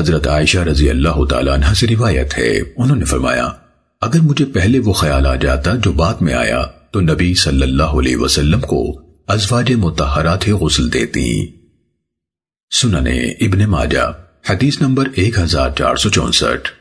حضرت عائشہ رضی اللہ تعالیٰ عنہ سے روایت ہے۔ انہوں نے فرمایا، اگر مجھے پہلے وہ خیال آ جاتا جو بعد میں آیا، تو نبی صلی اللہ علیہ وسلم کو ازواج متحرات غسل دیتی۔ سننے ابن ماجہ، حدیث نمبر ایک ہزار چار سو چونسٹھ۔